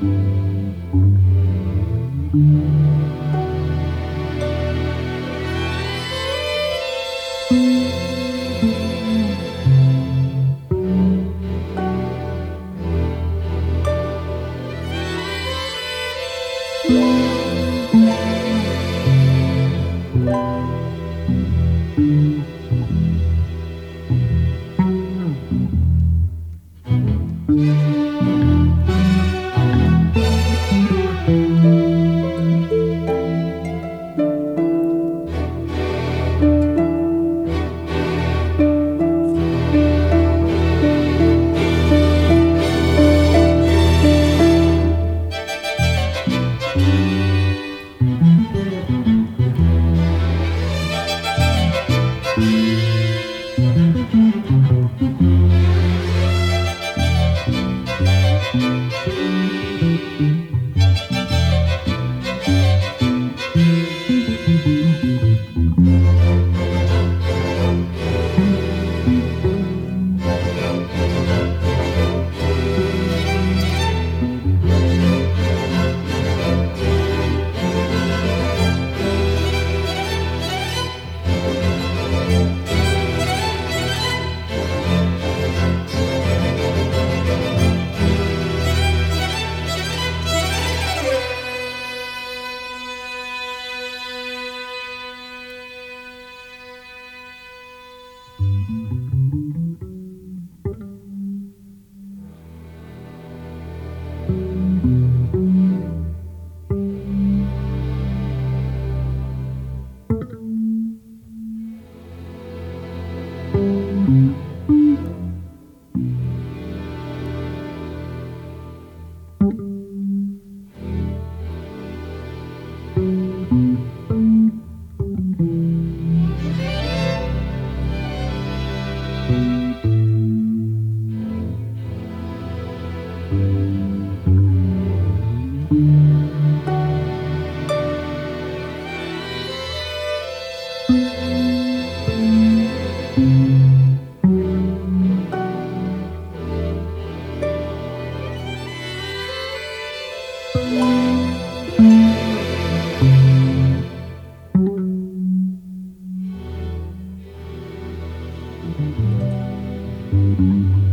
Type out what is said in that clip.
thank you. Música thank mm-hmm. you